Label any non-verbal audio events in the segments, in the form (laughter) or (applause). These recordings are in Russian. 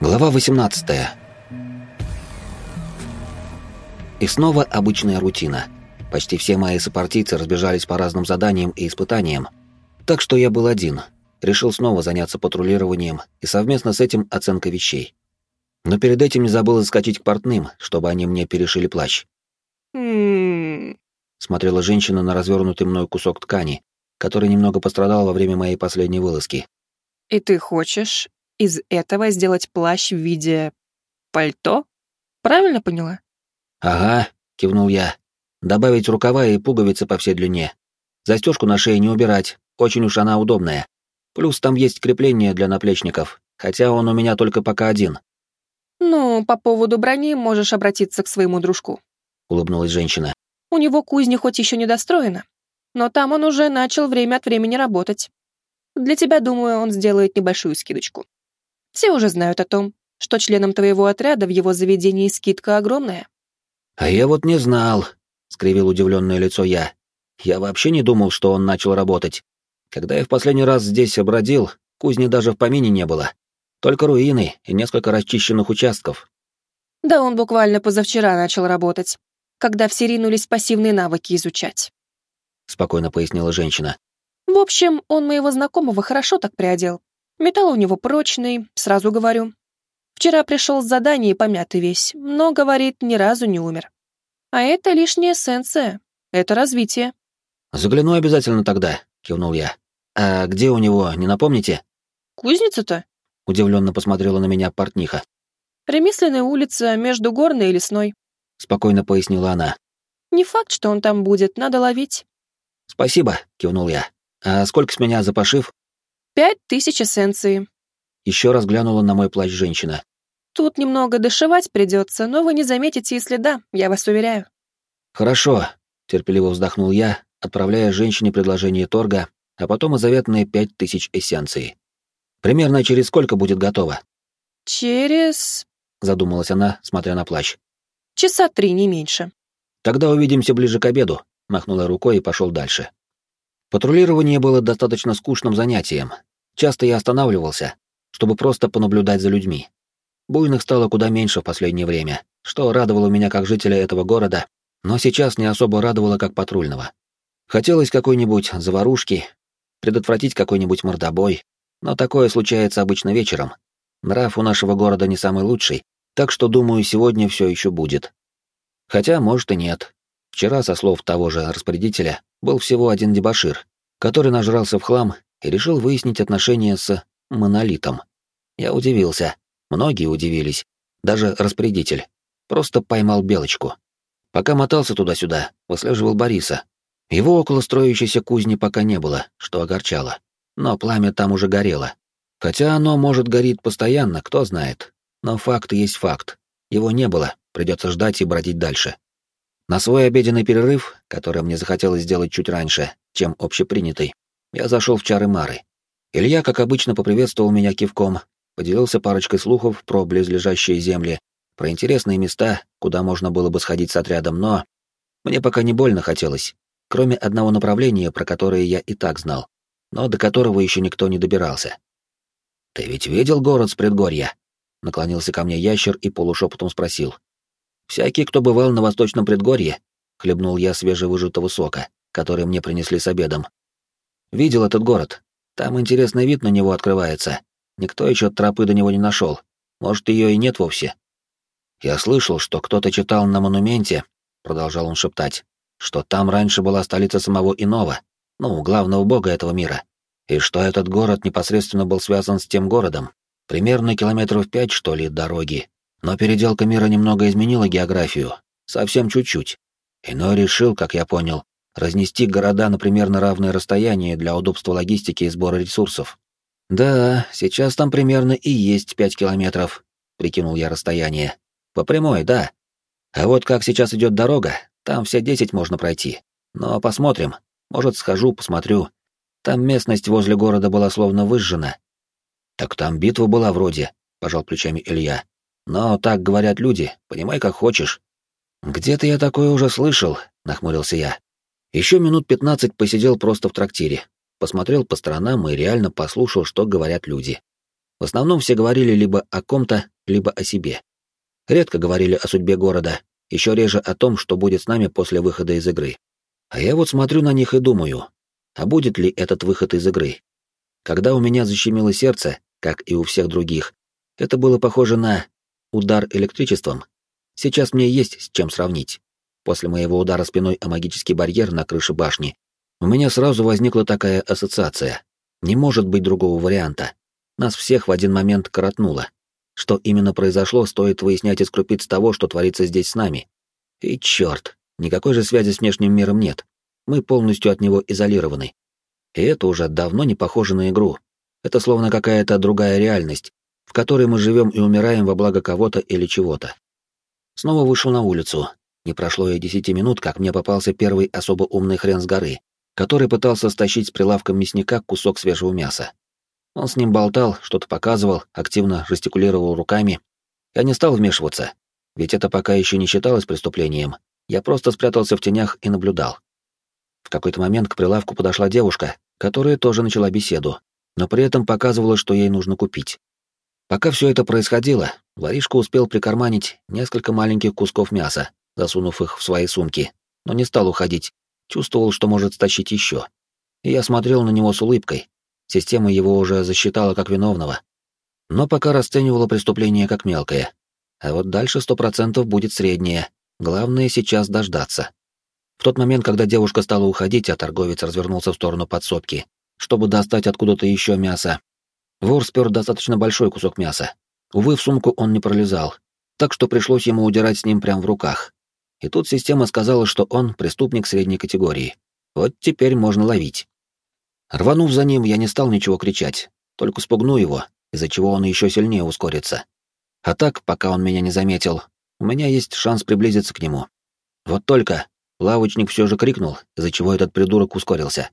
Глава 18. И снова обычная рутина. Почти все мои сопартийцы разбежались по разным заданиям и испытаниям, так что я был один. Решил снова заняться патрулированием и совместно с этим оценкой вещей. Но перед этим не забыл заскочить к портным, чтобы они мне перешили плащ. «М-м-м», Смотрела женщина на развернутый мной кусок ткани, который немного пострадал во время моей последней вылазки. И ты хочешь из этого сделать плащ в виде пальто? Правильно поняла? «Ага», — кивнул я. «Добавить рукава и пуговицы по всей длине. Застежку на шее не убирать, очень уж она удобная. Плюс там есть крепление для наплечников, хотя он у меня только пока один», Ну, по поводу брони можешь обратиться к своему дружку. — улыбнулась женщина. У него кузня хоть еще не достроена, но там он уже начал время от времени работать. Для тебя, думаю, он сделает небольшую скидочку. Все уже знают о том, что членам твоего отряда в его заведении скидка огромная. «А я вот не знал», — скривил удивленное лицо я. «Я вообще не думал, что он начал работать. Когда я в последний раз здесь обродил, кузни даже в помине не было. Только руины и несколько расчищенных участков. Да он буквально позавчера начал работать, когда все ринулись пассивные навыки изучать. спокойно пояснила женщина. В общем, он моего знакомого хорошо так приодел. Металл у него прочный, сразу говорю. Вчера пришел с задания помятый весь, но, говорит, ни разу не умер. А это лишняя эссенция. Это развитие. Загляну обязательно тогда, кивнул я. А где у него, не напомните? Кузница-то? Удивленно посмотрела на меня портниха. Ремесленная улица между горной и лесной. Спокойно пояснила она. Не факт, что он там будет, надо ловить. Спасибо, кивнул я. А сколько с меня за пошив? Пять тысяч эссенции. Еще раз глянула на мой плащ женщина. Тут немного дошивать придется, но вы не заметите и следа, я вас уверяю. Хорошо, терпеливо вздохнул я, отправляя женщине предложение торга, а потом и заветные пять тысяч эссенций. Примерно через сколько будет готово? Через... Задумалась она, смотря на плащ. часа три, не меньше. Тогда увидимся ближе к обеду, махнула рукой и пошел дальше. Патрулирование было достаточно скучным занятием. Часто я останавливался, чтобы просто понаблюдать за людьми. Буйных стало куда меньше в последнее время, что радовало меня как жителя этого города, но сейчас не особо радовало как патрульного. Хотелось какой-нибудь заварушки, предотвратить какой-нибудь мордобой, но такое случается обычно вечером. Нрав у нашего города не самый лучший, так что, думаю, сегодня все еще будет. Хотя, может и нет. Вчера, со слов того же распорядителя, был всего один дебошир, который нажрался в хлам и решил выяснить отношения с монолитом. Я удивился, многие удивились, даже распорядитель. Просто поймал белочку. Пока мотался туда-сюда, выслеживал Бориса. Его около строящейся кузни пока не было, что огорчало. Но пламя там уже горело. Хотя оно, может, горит постоянно, кто знает. Но факт есть факт. Его не было, придется ждать и бродить дальше. На свой обеденный перерыв, который мне захотелось сделать чуть раньше, чем общепринятый, я зашел в чары Мары. Илья, как обычно, поприветствовал меня кивком, поделился парочкой слухов про близлежащие земли, про интересные места, куда можно было бы сходить с отрядом, но мне пока не больно хотелось, кроме одного направления, про которое я и так знал, но до которого еще никто не добирался. «Ты ведь видел город с предгорья?» — наклонился ко мне ящер и полушепотом спросил. «Всякий, кто бывал на восточном предгорье», — хлебнул я свежевыжатого сока, который мне принесли с обедом. «Видел этот город. Там интересный вид на него открывается. Никто еще тропы до него не нашел. Может, ее и нет вовсе». «Я слышал, что кто-то читал на монументе», — продолжал он шептать, «что там раньше была столица самого Иного, ну, главного бога этого мира, и что этот город непосредственно был связан с тем городом. Примерно километров пять, что ли, дороги. Но переделка мира немного изменила географию. Совсем чуть-чуть. Иной решил, как я понял, разнести города на примерно равное расстояние для удобства логистики и сбора ресурсов. «Да, сейчас там примерно и есть пять километров», — прикинул я расстояние. «По прямой, да. А вот как сейчас идет дорога, там все десять можно пройти. Но посмотрим. Может, схожу, посмотрю. Там местность возле города была словно выжжена. Так там битва была вроде, пожал плечами Илья. Но так говорят люди, понимай как хочешь. Где-то я такое уже слышал, нахмурился я. Еще минут пятнадцать посидел просто в трактире, посмотрел по сторонам и реально послушал, что говорят люди. В основном все говорили либо о ком-то, либо о себе. Редко говорили о судьбе города, еще реже о том, что будет с нами после выхода из игры. А я вот смотрю на них и думаю, а будет ли этот выход из игры? Когда у меня защемило сердце, как и у всех других, это было похоже на удар электричеством. Сейчас мне есть с чем сравнить. После моего удара спиной о магический барьер на крыше башни у меня сразу возникла такая ассоциация. Не может быть другого варианта. Нас всех в один момент коротнуло. Что именно произошло, стоит выяснять из крупиц того, что творится здесь с нами. И черт, никакой же связи с внешним миром нет. Мы полностью от него изолированы. И это уже давно не похоже на игру. Это словно какая-то другая реальность, которой мы живем и умираем во благо кого-то или чего-то. Снова вышел на улицу. Не прошло и десяти минут, как мне попался первый особо умный хрен с горы, который пытался стащить с прилавка мясника кусок свежего мяса. Он с ним болтал, что-то показывал, активно жестикулировал руками. Я не стал вмешиваться, ведь это пока еще не считалось преступлением. Я просто спрятался в тенях и наблюдал. В какой-то момент к прилавку подошла девушка, которая тоже начала беседу, но при этом показывала, что ей нужно купить. Пока все это происходило, воришка успел прикарманить несколько маленьких кусков мяса, засунув их в свои сумки, но не стал уходить, Чувствовал, что может стащить еще. И я смотрел на него с улыбкой. Система его уже засчитала как виновного. Но пока расценивала преступление как мелкое. А вот дальше сто процентов будет среднее. Главное сейчас дождаться. В тот момент, когда девушка стала уходить, а торговец развернулся в сторону подсобки, чтобы достать откуда-то еще мясо, вор спер достаточно большой кусок мяса. Увы, в сумку он не пролезал, так что пришлось ему удирать с ним прямо в руках. И тут система сказала, что он преступник средней категории. Вот теперь можно ловить. Рванув за ним, я не стал ничего кричать, только спугну его, из-за чего он еще сильнее ускорится. А так, пока он меня не заметил, у меня есть шанс приблизиться к нему. Вот только лавочник все же крикнул, из-за чего этот придурок ускорился.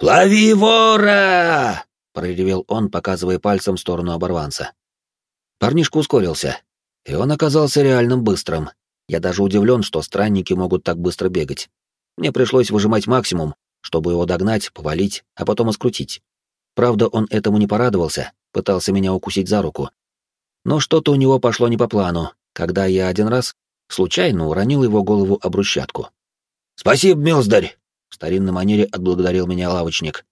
«Лови вора!» — проревел он, показывая пальцем в сторону оборванца. Парнишка ускорился, и он оказался реальным быстрым, я даже удивлен, что странники могут так быстро бегать. Мне пришлось выжимать максимум, чтобы его догнать, повалить, а потом искрутить. Правда, он этому не порадовался, пытался меня укусить за руку. Но что-то у него пошло не по плану, когда я один раз случайно уронил его голову об брусчатку. «Спасибо, милздарь!» — в старинной манере отблагодарил меня лавочник.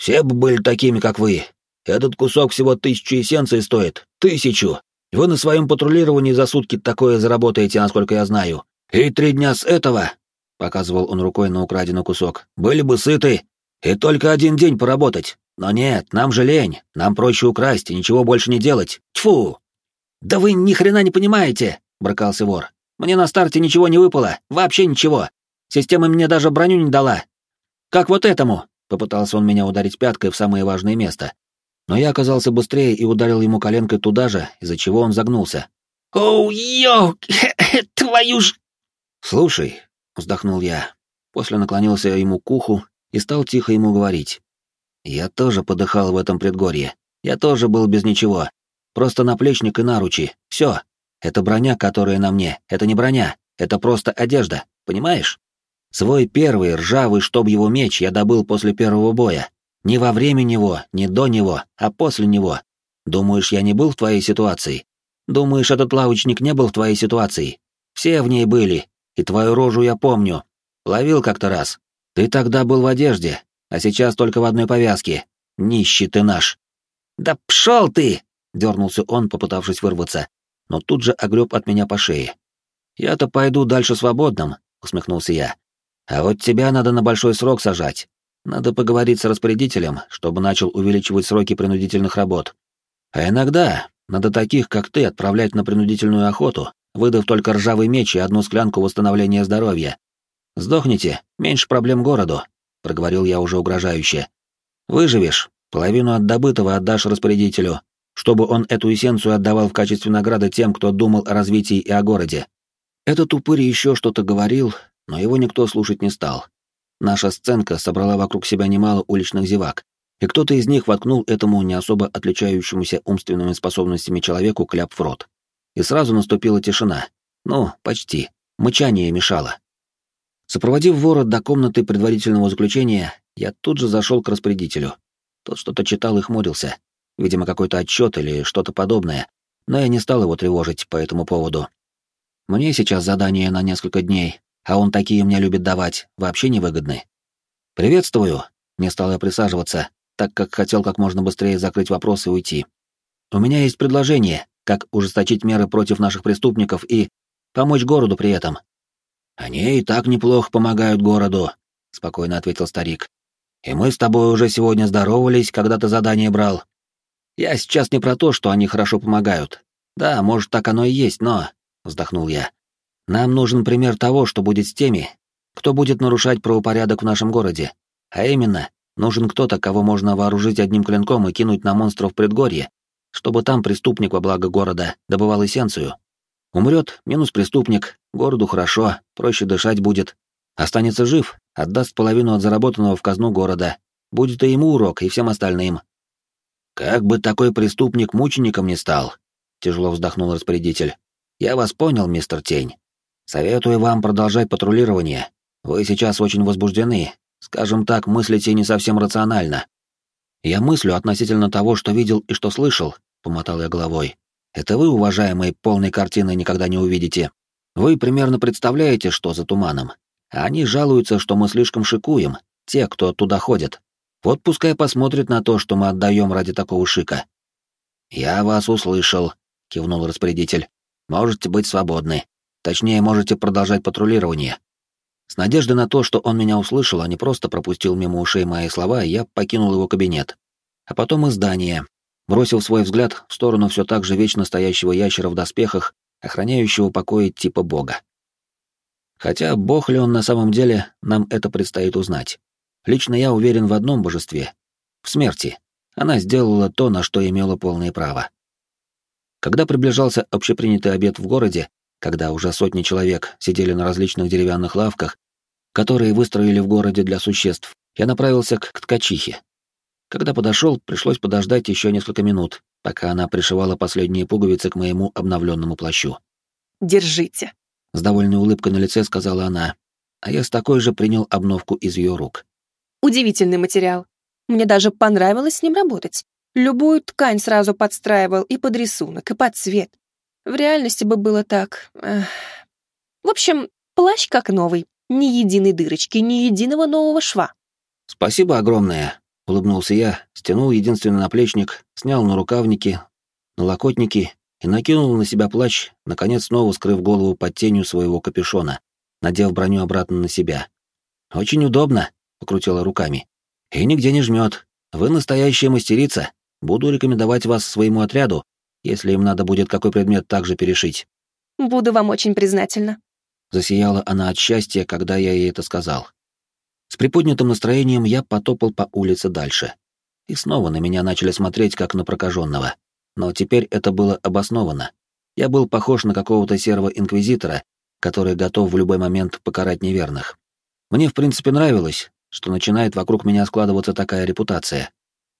«Все бы были такими, как вы. Этот кусок всего тысячу эссенций стоит. Тысячу! Вы на своем патрулировании за сутки такое заработаете, насколько я знаю. И три дня с этого, — показывал он рукой на украденный кусок, — были бы сыты. И только один день поработать. Но нет, нам же лень. Нам проще украсть и ничего больше не делать. Тьфу! Да вы ни хрена не понимаете, — бракался вор. Мне на старте ничего не выпало, вообще ничего. Система мне даже броню не дала. Как вот этому, — попытался он меня ударить пяткой в самое важное место, но я оказался быстрее и ударил ему коленкой туда же, из-за чего он загнулся. «Оу, ё, (laughs) твою ж...» «Слушай», — вздохнул я, после наклонился ему к уху и стал тихо ему говорить. «Я тоже подыхал в этом предгорье. Я тоже был без ничего. Просто наплечник и наручи. Все. Это броня, которая на мне. Это не броня. Это просто одежда. Понимаешь? Свой первый, ржавый, чтоб его меч, я добыл после первого боя. Не во время него, не до него, а после него. Думаешь, я не был в твоей ситуации? Думаешь, этот лавочник не был в твоей ситуации? Все в ней были, и твою рожу я помню. Ловил как-то раз. Ты тогда был в одежде, а сейчас только в одной повязке. Нищий ты наш. Да пшел ты! Дернулся он, попытавшись вырваться, но тут же огреб от меня по шее. Я-то пойду дальше свободным, усмехнулся я. А вот тебя надо на большой срок сажать. Надо поговорить с распорядителем, чтобы начал увеличивать сроки принудительных работ. А иногда надо таких, как ты, отправлять на принудительную охоту, выдав только ржавый меч и одну склянку восстановления здоровья. Сдохните, меньше проблем городу, проговорил я уже угрожающе. Выживешь, половину от добытого отдашь распорядителю, чтобы он эту эссенцию отдавал в качестве награды тем, кто думал о развитии и о городе. Этот упырь еще что-то говорил, но его никто слушать не стал. Наша сценка собрала вокруг себя немало уличных зевак, и кто-то из них воткнул этому не особо отличающемуся умственными способностями человеку кляп в рот. И сразу наступила тишина. Ну, почти. Мычание мешало. Сопроводив вора до комнаты предварительного заключения, я тут же зашел к распорядителю. Тот что-то читал и хмурился. видимо, какой-то отчет или что-то подобное, но я не стал его тревожить по этому поводу. Мне сейчас задание на несколько дней, а он такие мне любит давать, вообще невыгодны. «Приветствую!» — не стал я присаживаться, так как хотел как можно быстрее закрыть вопрос и уйти. «У меня есть предложение, как ужесточить меры против наших преступников и помочь городу при этом». «Они и так неплохо помогают городу», — спокойно ответил старик. «И мы с тобой уже сегодня здоровались, когда ты задание брал. Я сейчас не про то, что они хорошо помогают. Да, может, так оно и есть, но...» — вздохнул я. «Нам нужен пример того, что будет с теми, кто будет нарушать правопорядок в нашем городе. А именно, нужен кто-то, кого можно вооружить одним клинком и кинуть на монстров предгорье, чтобы там преступник во благо города добывал эссенцию. Умрет, минус преступник, городу хорошо, проще дышать будет. Останется жив, отдаст половину от заработанного в казну города. Будет и ему урок, и всем остальным. «Как бы такой преступник мучеником не стал», — тяжело вздохнул распорядитель. «Я вас понял, мистер Тень. Советую вам продолжать патрулирование. Вы сейчас очень возбуждены, скажем так, мыслите не совсем рационально». «Я мыслю относительно того, что видел и что слышал», — помотал я головой. «Это вы, уважаемые, полной картины никогда не увидите. Вы примерно представляете, что за туманом. Они жалуются, что мы слишком шикуем, те, кто туда ходит. Вот пускай посмотрит на то, что мы отдаем ради такого шика. «Я вас услышал», — кивнул распорядитель. «Можете быть свободны. Точнее, можете продолжать патрулирование». С надеждой на то, что он меня услышал, а не просто пропустил мимо ушей мои слова, я покинул его кабинет. А потом и здание, бросил свой взгляд в сторону все так же вечно стоящего ящера в доспехах, охраняющего покои типа бога. Хотя бог ли он на самом деле, нам это предстоит узнать. Лично я уверен в одном божестве — в смерти. Она сделала то, на что имела полное право. Когда приближался общепринятый обед в городе, когда уже сотни человек сидели на различных деревянных лавках, которые выстроили в городе для существ, я направился к ткачихе. Когда подошел, пришлось подождать еще несколько минут, пока она пришивала последние пуговицы к моему обновленному плащу. «Держите», — с довольной улыбкой на лице сказала она, а я с такой же принял обновку из ее рук. Удивительный материал. Мне даже понравилось с ним работать. Любую ткань сразу подстраивал и под рисунок, и под цвет. В реальности бы было так. Эх. В общем, плащ как новый. Ни единой дырочки, ни единого нового шва. «Спасибо огромное», — улыбнулся я, стянул единственный наплечник, снял на рукавники, на локотники и накинул на себя плащ, наконец снова скрыв голову под тенью своего капюшона, надев броню обратно на себя. «Очень удобно», покрутила руками. «И нигде не жмет. Вы настоящая мастерица. Буду рекомендовать вас своему отряду, если им надо будет какой предмет также перешить». «Буду вам очень признательна». Засияла она от счастья, когда я ей это сказал. С приподнятым настроением я потопал по улице дальше. И снова на меня начали смотреть, как на прокаженного. Но теперь это было обосновано. Я был похож на какого-то серого инквизитора, который готов в любой момент покарать неверных. Мне, в принципе, нравилось, что начинает вокруг меня складываться такая репутация.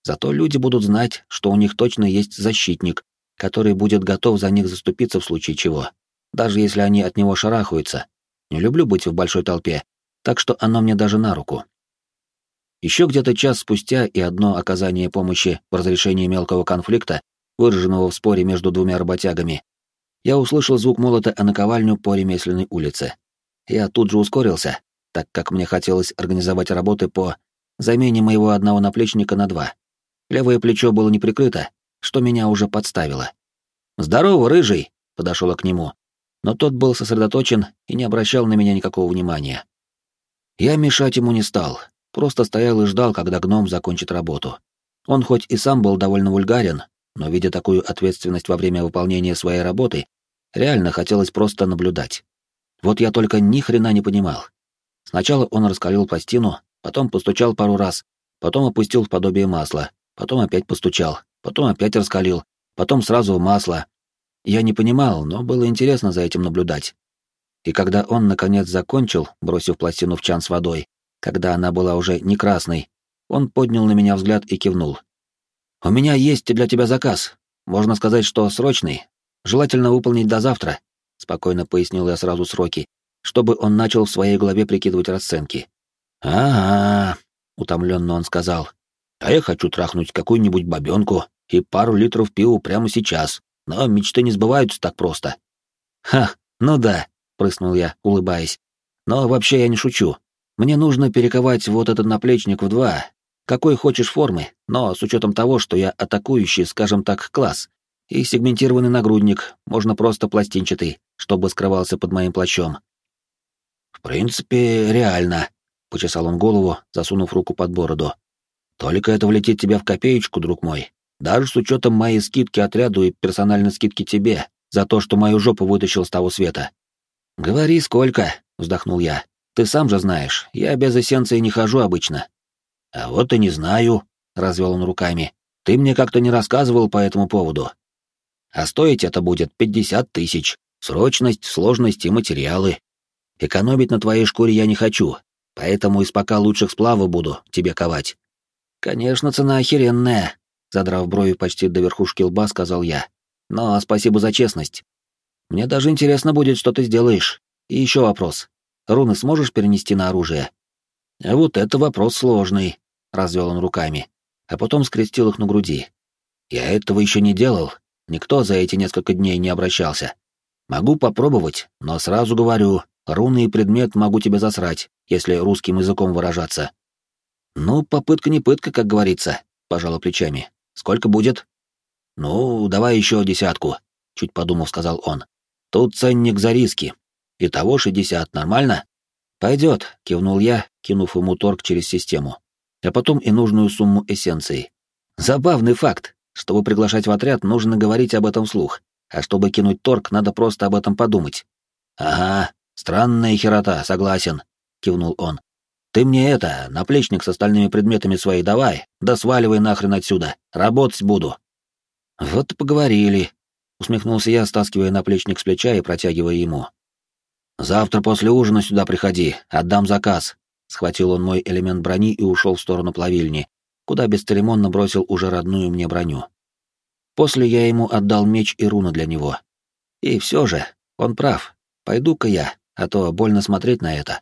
Зато люди будут знать, что у них точно есть защитник, который будет готов за них заступиться в случае чего, даже если они от него шарахаются. Не люблю быть в большой толпе, так что оно мне даже на руку. Еще где-то час спустя и одно оказание помощи в разрешении мелкого конфликта, выраженного в споре между двумя работягами, я услышал звук молота о наковальню по ремесленной улице. Я тут же ускорился, так как мне хотелось организовать работы по замене моего одного наплечника на два. Левое плечо было не прикрыто, что меня уже подставило. «Здорово, рыжий!» — подошел к нему. Но тот был сосредоточен и не обращал на меня никакого внимания. Я мешать ему не стал, просто стоял и ждал, когда гном закончит работу. Он хоть и сам был довольно вульгарен, но, видя такую ответственность во время выполнения своей работы, реально хотелось просто наблюдать. Вот я только ни хрена не понимал. Сначала он раскалил пластину, потом постучал пару раз, потом опустил в подобие масла, потом опять постучал, потом опять раскалил, потом сразу в масло. Я не понимал, но было интересно за этим наблюдать. И когда он, наконец, закончил, бросив пластину в чан с водой, когда она была уже не красной, он поднял на меня взгляд и кивнул. «У меня есть для тебя заказ. Можно сказать, что срочный. Желательно выполнить до завтра», — спокойно пояснил я сразу сроки, чтобы он начал в своей голове прикидывать расценки. «Ага», — утомленно он сказал, — «а я хочу трахнуть какую-нибудь бабенку и пару литров пива прямо сейчас, но мечты не сбываются так просто. Ха, ну да, прыснул я, улыбаясь. Но вообще я не шучу. Мне нужно перековать вот этот наплечник в два, какой хочешь формы, но с учетом того, что я атакующий, скажем так, класс, и сегментированный нагрудник, можно просто пластинчатый, чтобы скрывался под моим плащом. В принципе, реально, почесал он голову, засунув руку под бороду. Только это влетит тебе в копеечку, друг мой. Даже с учетом моей скидки отряду и персональной скидки тебе за то, что мою жопу вытащил с того света. Говори, сколько, вздохнул я. Ты сам же знаешь, я без эссенции не хожу обычно. А вот и не знаю, развел он руками. Ты мне как-то не рассказывал по этому поводу. А стоить это будет пятьдесят тысяч. Срочность, сложность и материалы. Экономить на твоей шкуре я не хочу, поэтому из пока лучших сплавов буду тебе ковать. Конечно, цена охеренная, задрав брови почти до верхушки лба, сказал я. Но спасибо за честность. Мне даже интересно будет, что ты сделаешь. И еще вопрос. Руны сможешь перенести на оружие? А вот это вопрос сложный, развел он руками, а потом скрестил их на груди. Я этого еще не делал, никто за эти несколько дней не обращался. Могу попробовать, но сразу говорю, руны и предмет могу тебе засрать, если русским языком выражаться. Ну, попытка не пытка, как говорится, пожала плечами. Сколько будет? Ну, давай еще десятку, чуть подумав, сказал он. Тут ценник за риски, Итого шестьдесят, нормально? Пойдет, кивнул я, кинув ему торг через систему. А потом и нужную сумму эссенции. Забавный факт. Чтобы приглашать в отряд, нужно говорить об этом вслух, а чтобы кинуть торг, надо просто об этом подумать. Ага, странная херота, согласен, кивнул он. Ты мне это, наплечник с остальными предметами свои давай, да сваливай нахрен отсюда, работать буду. Вот и поговорили, усмехнулся я, стаскивая наплечник с плеча и протягивая ему. «Завтра после ужина сюда приходи, отдам заказ». Схватил он мой элемент брони и ушел в сторону плавильни, куда бесцеремонно бросил уже родную мне броню. После я ему отдал меч и руну для него. И все же, он прав. Пойду-ка я, а то больно смотреть на это.